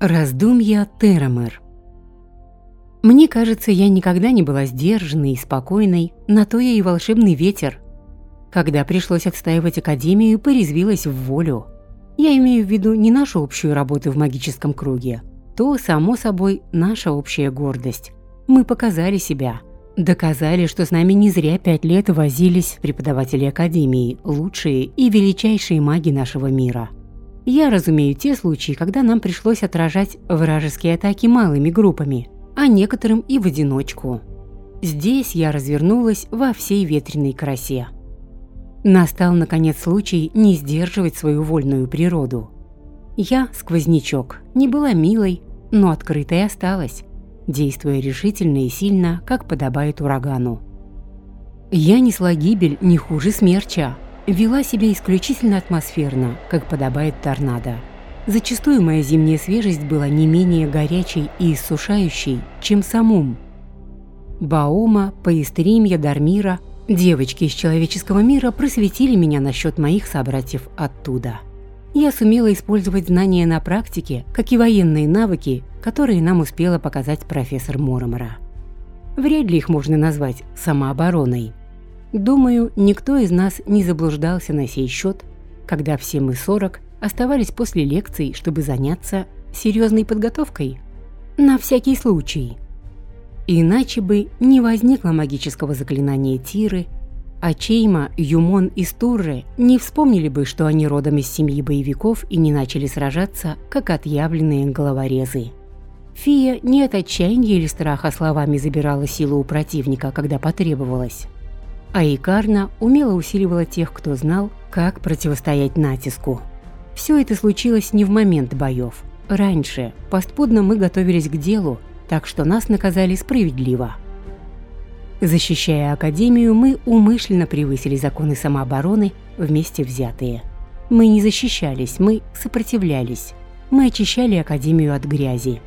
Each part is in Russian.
Раздумья Терамер Мне кажется, я никогда не была сдержанной и спокойной, на то я и волшебный ветер. Когда пришлось отстаивать Академию, порезвилась в волю. Я имею в виду не нашу общую работу в магическом круге, то, само собой, наша общая гордость. Мы показали себя – Доказали, что с нами не зря пять лет возились преподаватели Академии, лучшие и величайшие маги нашего мира. Я разумею те случаи, когда нам пришлось отражать вражеские атаки малыми группами, а некоторым и в одиночку. Здесь я развернулась во всей ветреной красе. Настал, наконец, случай не сдерживать свою вольную природу. Я, сквознячок, не была милой, но открытой осталась действуя решительно и сильно, как подобает урагану. Я несла гибель не хуже смерча, вела себя исключительно атмосферно, как подобает торнадо. Зачастую моя зимняя свежесть была не менее горячей и иссушающей, чем самум. Баома, Паистримья, Дармира, девочки из человеческого мира просветили меня насчет моих собратьев оттуда я сумела использовать знания на практике, как и военные навыки, которые нам успела показать профессор Моромора. Вряд ли их можно назвать самообороной. Думаю, никто из нас не заблуждался на сей счет, когда все мы 40 оставались после лекций, чтобы заняться серьезной подготовкой. На всякий случай. Иначе бы не возникло магического заклинания Тиры – а Чейма, Юмон и Стурре не вспомнили бы, что они родом из семьи боевиков и не начали сражаться, как отъявленные головорезы. Фия не от отчаяния или страха словами забирала силу у противника, когда потребовалось. А Икарна умело усиливала тех, кто знал, как противостоять натиску. Все это случилось не в момент боев. Раньше, постпудно мы готовились к делу, так что нас наказали справедливо. Защищая Академию, мы умышленно превысили законы самообороны, вместе взятые. Мы не защищались, мы сопротивлялись. Мы очищали Академию от грязи.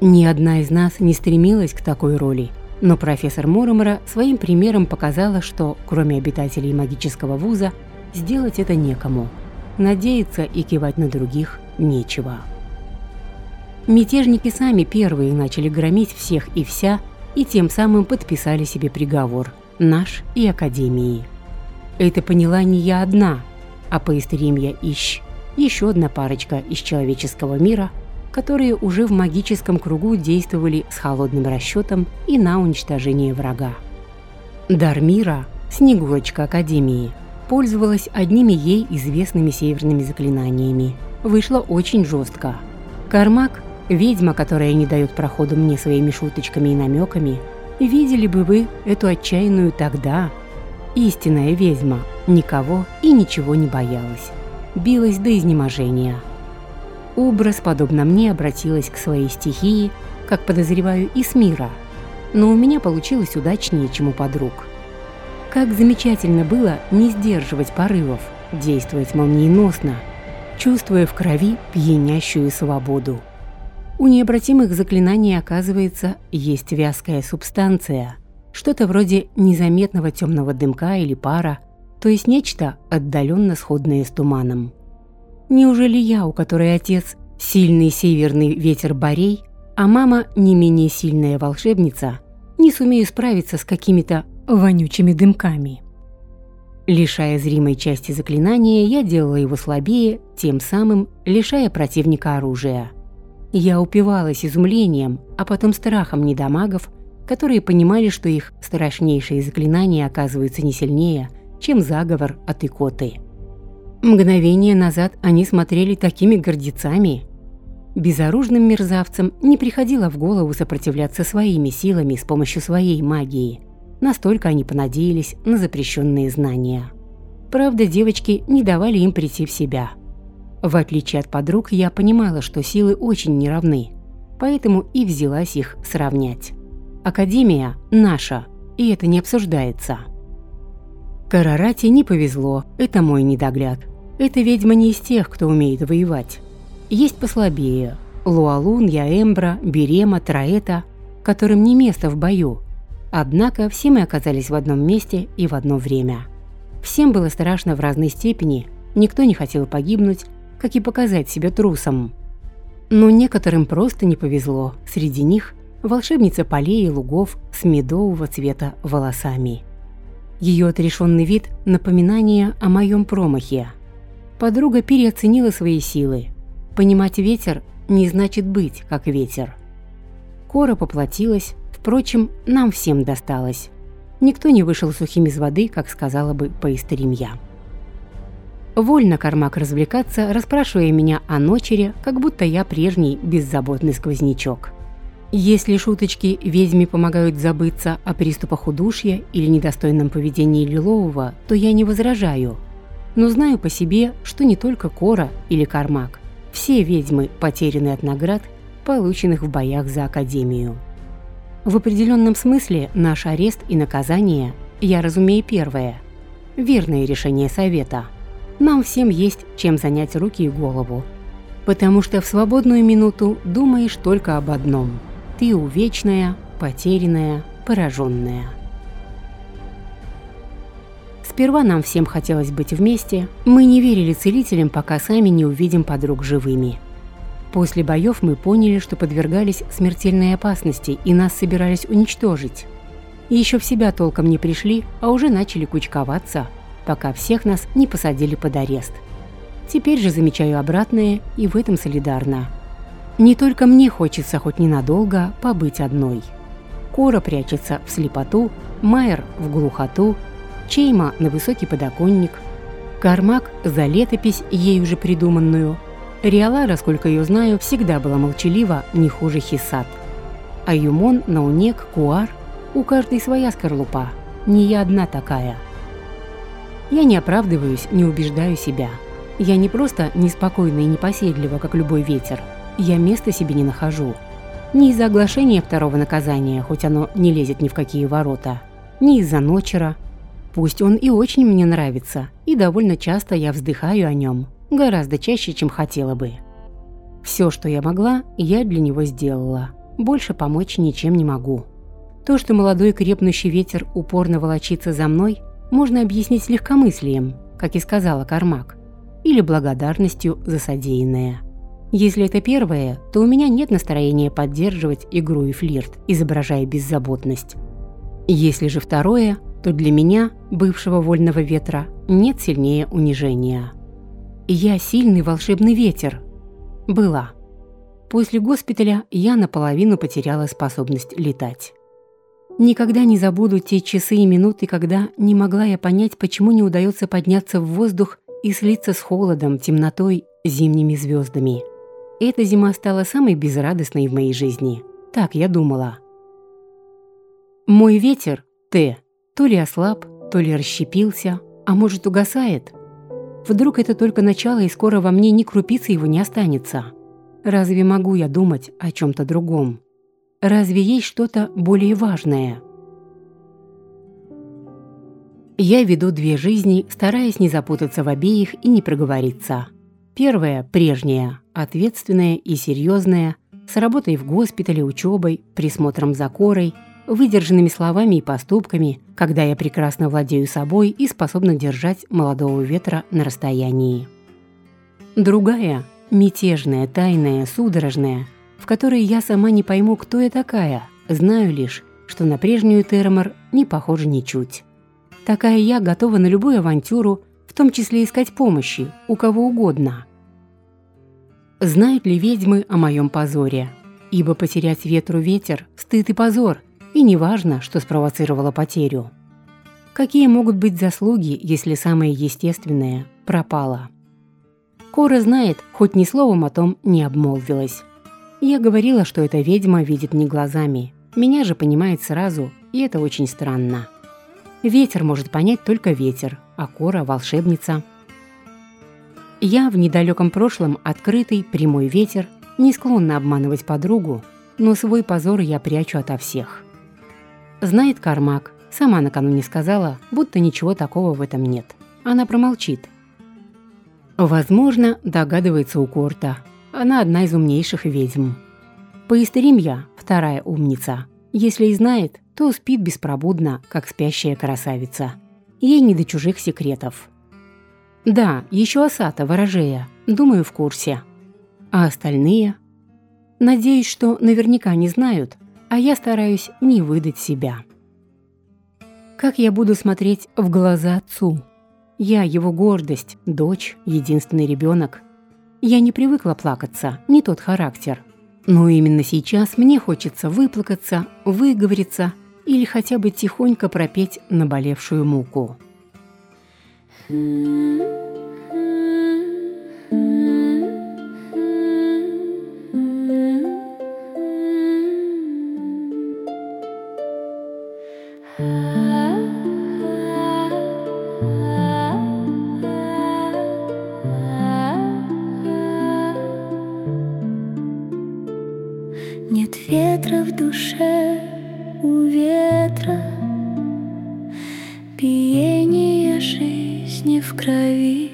Ни одна из нас не стремилась к такой роли, но профессор Моромера своим примером показала, что, кроме обитателей магического вуза, сделать это некому. Надеяться и кивать на других нечего. Мятежники сами первые начали громить всех и вся – и тем самым подписали себе приговор, наш и Академии. Это поняла не я одна, а Паистеримья Ищ, еще одна парочка из человеческого мира, которые уже в магическом кругу действовали с холодным расчетом и на уничтожение врага. Дармира, Снегурочка Академии, пользовалась одними ей известными северными заклинаниями. Вышло очень жестко. Кармак Ведьма, которая не дает проходу мне своими шуточками и намеками, видели бы вы эту отчаянную тогда. Истинная ведьма никого и ничего не боялась. Билась до изнеможения. Убрас, подобно мне, обратилась к своей стихии, как подозреваю, и с мира. Но у меня получилось удачнее, чем у подруг. Как замечательно было не сдерживать порывов, действовать молниеносно, чувствуя в крови пьянящую свободу. У необратимых заклинаний, оказывается, есть вязкая субстанция, что-то вроде незаметного темного дымка или пара, то есть нечто отдаленно сходное с туманом. Неужели я, у которой отец – сильный северный ветер борей, а мама – не менее сильная волшебница, не сумею справиться с какими-то вонючими дымками? Лишая зримой части заклинания, я делала его слабее, тем самым лишая противника оружия – я упивалась изумлением, а потом страхом недомагов, которые понимали, что их страшнейшие заклинания оказываются не сильнее, чем заговор от икоты. Мгновение назад они смотрели такими гордецами. Безоружным мерзавцам не приходило в голову сопротивляться своими силами с помощью своей магии. Настолько они понадеялись на запрещенные знания. Правда, девочки не давали им прийти в себя – в отличие от подруг, я понимала, что силы очень неравны, поэтому и взялась их сравнять. Академия наша, и это не обсуждается. Карарате не повезло, это мой недогляд. Эта ведьма не из тех, кто умеет воевать. Есть послабее – Луалун, Яэмбра, Берема, Траэта, которым не место в бою. Однако все мы оказались в одном месте и в одно время. Всем было страшно в разной степени, никто не хотел погибнуть, как и показать себя трусом. Но некоторым просто не повезло. Среди них волшебница полей и лугов с медового цвета волосами. Ее отрешенный вид – напоминание о моем промахе. Подруга переоценила свои силы. Понимать ветер не значит быть как ветер. Кора поплатилась, впрочем, нам всем досталось. Никто не вышел сухим из воды, как сказала бы поистеримья. Вольно Кармак развлекаться, расспрашивая меня о ночере, как будто я прежний беззаботный сквознячок. Если шуточки ведьме помогают забыться о приступах удушья или недостойном поведении Лилового, то я не возражаю. Но знаю по себе, что не только Кора или Кармак, все ведьмы потеряны от наград, полученных в боях за Академию. В определенном смысле наш арест и наказание, я разумею первое, верное решение совета. Нам всем есть чем занять руки и голову. Потому что в свободную минуту думаешь только об одном – ты увечная, потерянная, пораженная. Сперва нам всем хотелось быть вместе, мы не верили целителям, пока сами не увидим подруг живыми. После боев мы поняли, что подвергались смертельной опасности и нас собирались уничтожить. Еще в себя толком не пришли, а уже начали кучковаться, пока всех нас не посадили под арест. Теперь же замечаю обратное и в этом солидарна. Не только мне хочется хоть ненадолго побыть одной. Кора прячется в слепоту, Майер в глухоту, Чейма на высокий подоконник, Кармак за летопись, ей уже придуманную. Риалара, сколько ее знаю, всегда была молчалива, не хуже Хисат. А Юмон, Наунек, Куар – у каждой своя скорлупа, не я одна такая. Я не оправдываюсь, не убеждаю себя. Я не просто неспокойна и непоседлива, как любой ветер – я места себе не нахожу. Ни из-за оглашения второго наказания, хоть оно не лезет ни в какие ворота, ни из-за ночера. Пусть он и очень мне нравится, и довольно часто я вздыхаю о нем, гораздо чаще, чем хотела бы. Все, что я могла, я для него сделала. Больше помочь ничем не могу. То, что молодой крепнущий ветер упорно волочится за мной, можно объяснить легкомыслием, как и сказала Кармак, или благодарностью за содеянное. Если это первое, то у меня нет настроения поддерживать игру и флирт, изображая беззаботность. Если же второе, то для меня, бывшего вольного ветра, нет сильнее унижения. Я сильный волшебный ветер. Была. После госпиталя я наполовину потеряла способность летать. Никогда не забуду те часы и минуты, когда не могла я понять, почему не удается подняться в воздух и слиться с холодом, темнотой, зимними звездами. Эта зима стала самой безрадостной в моей жизни. Так я думала. Мой ветер, Т, то ли ослаб, то ли расщепился, а может угасает. Вдруг это только начало, и скоро во мне ни крупицы его не останется. Разве могу я думать о чем-то другом? Разве есть что-то более важное? Я веду две жизни, стараясь не запутаться в обеих и не проговориться. Первая, прежняя, ответственная и серьезная, с работой в госпитале, учебой, присмотром за корой, выдержанными словами и поступками, когда я прекрасно владею собой и способна держать молодого ветра на расстоянии. Другая, мятежная, тайная, судорожная, в которой я сама не пойму, кто я такая, знаю лишь, что на прежнюю Термор не похожа ничуть. Такая я готова на любую авантюру, в том числе искать помощи у кого угодно. Знают ли ведьмы о моем позоре? Ибо потерять ветру ветер – стыд и позор, и неважно, что спровоцировало потерю. Какие могут быть заслуги, если самое естественное пропало? Кора знает, хоть ни словом о том не обмолвилась. Я говорила, что эта ведьма видит не глазами. Меня же понимает сразу, и это очень странно. Ветер может понять только ветер, а Кора – волшебница. Я в недалеком прошлом открытый, прямой ветер, не склонна обманывать подругу, но свой позор я прячу ото всех. Знает Кармак, сама накануне сказала, будто ничего такого в этом нет. Она промолчит. Возможно, догадывается у Корта. Она одна из умнейших ведьм. Поистерим я, вторая умница. Если и знает, то спит беспробудно, как спящая красавица. Ей не до чужих секретов. Да, еще Асата, ворожея, думаю, в курсе. А остальные? Надеюсь, что наверняка не знают, а я стараюсь не выдать себя. Как я буду смотреть в глаза отцу? Я его гордость, дочь, единственный ребенок. Я не привыкла плакаться, не тот характер. Но именно сейчас мне хочется выплакаться, выговориться или хотя бы тихонько пропеть наболевшую муку. Нет душе у ветра, биение жизни в крови.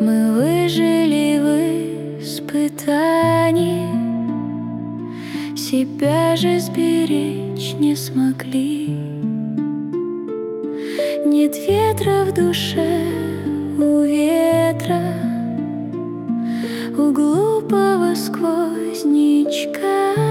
Мы выжили в испытании, себя же сберечь не смогли. Нет ветра в душе у ветра, у глупого сквознячка.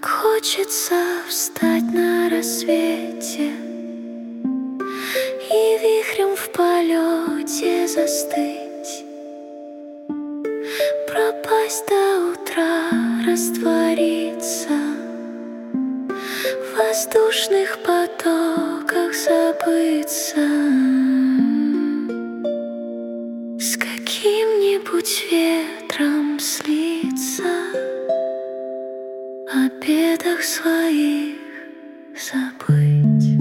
Как хочется встать на рассвете И вихрем в полете застыть. Пропасть до утра, раствориться В воздушных потоках забыться. С каким-нибудь ветром бедах своих забыть.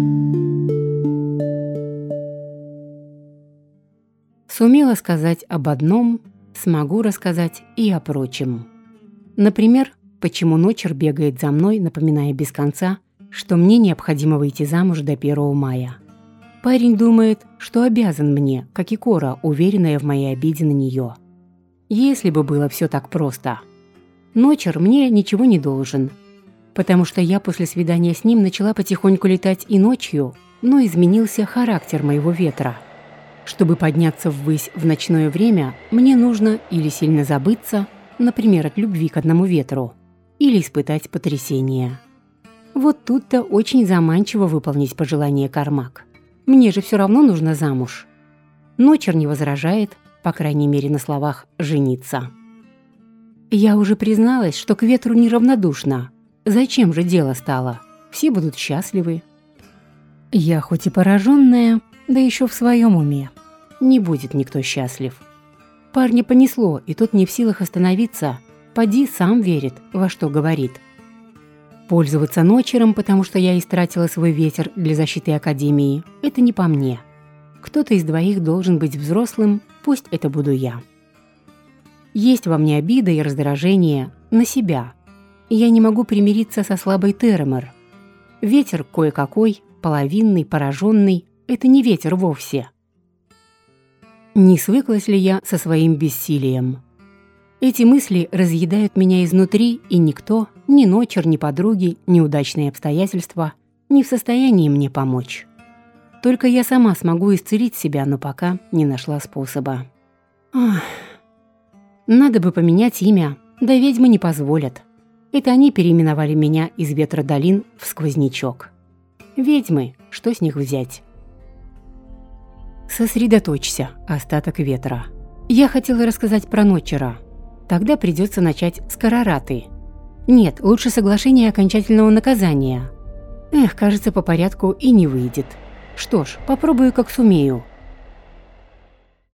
Сумела сказать об одном, смогу рассказать и о прочем. Например, почему Ночер бегает за мной, напоминая без конца, что мне необходимо выйти замуж до 1 мая. Парень думает, что обязан мне, как и Кора, уверенная в моей обиде на нее. Если бы было все так просто. Ночер мне ничего не должен, потому что я после свидания с ним начала потихоньку летать и ночью, но изменился характер моего ветра. Чтобы подняться ввысь в ночное время, мне нужно или сильно забыться, например, от любви к одному ветру, или испытать потрясение. Вот тут-то очень заманчиво выполнить пожелание Кармак. Мне же все равно нужно замуж. Ночер не возражает, по крайней мере на словах «жениться». Я уже призналась, что к ветру неравнодушна. Зачем же дело стало? Все будут счастливы. Я хоть и пораженная, да еще в своем уме. Не будет никто счастлив. Парня понесло, и тот не в силах остановиться. Поди сам верит, во что говорит. Пользоваться ночером, потому что я истратила свой ветер для защиты Академии, это не по мне. Кто-то из двоих должен быть взрослым, пусть это буду я. Есть во мне обида и раздражение на себя. Я не могу примириться со слабой Теремер. Ветер кое-какой, половинный, пораженный – это не ветер вовсе. Не свыклась ли я со своим бессилием? Эти мысли разъедают меня изнутри, и никто, ни ночер, ни подруги, ни удачные обстоятельства не в состоянии мне помочь. Только я сама смогу исцелить себя, но пока не нашла способа. Ах. Надо бы поменять имя, да ведьмы не позволят. Это они переименовали меня из ветра долин в сквознячок. Ведьмы, что с них взять? Сосредоточься, остаток ветра. Я хотела рассказать про Ночера. Тогда придется начать с Карараты. Нет, лучше соглашение окончательного наказания. Эх, кажется, по порядку и не выйдет. Что ж, попробую как сумею.